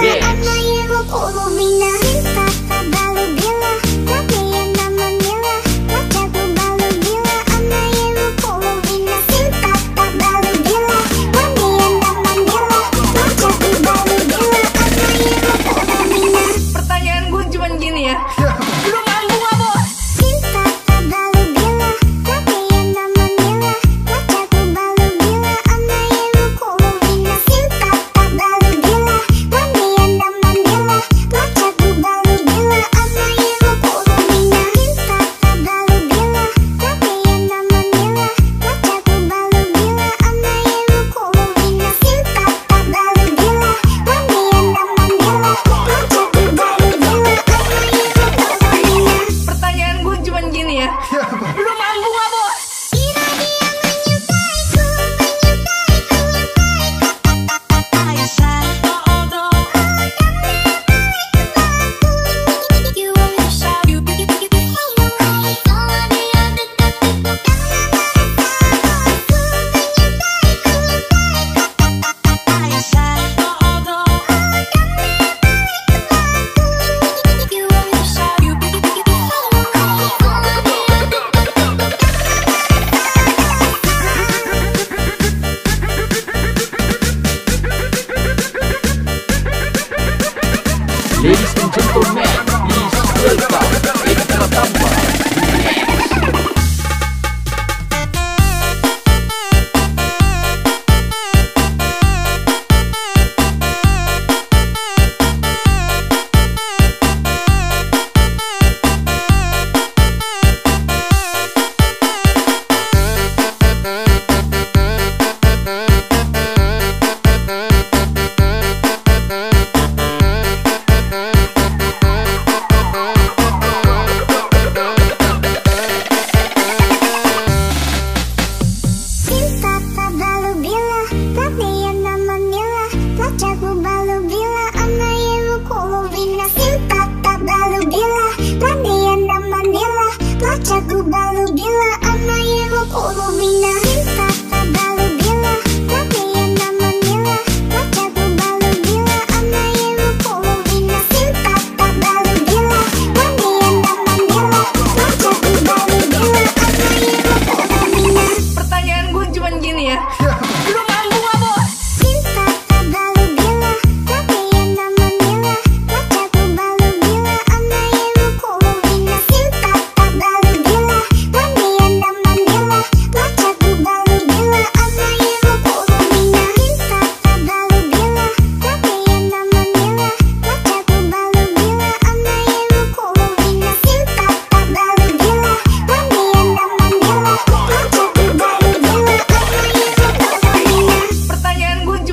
Yes.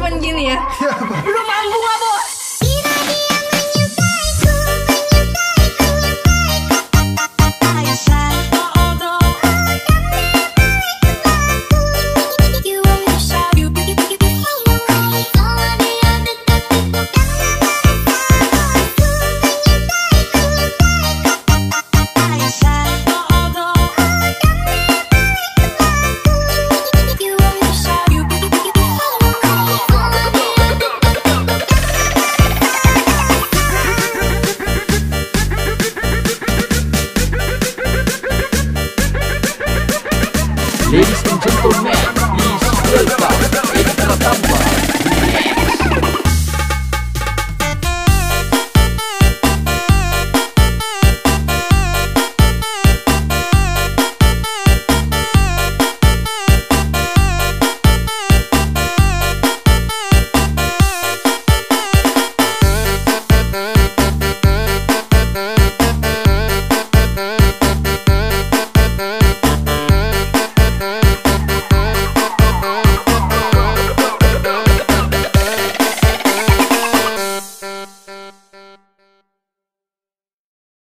cuman gini ya. Iya, Belum mampu nggak bos?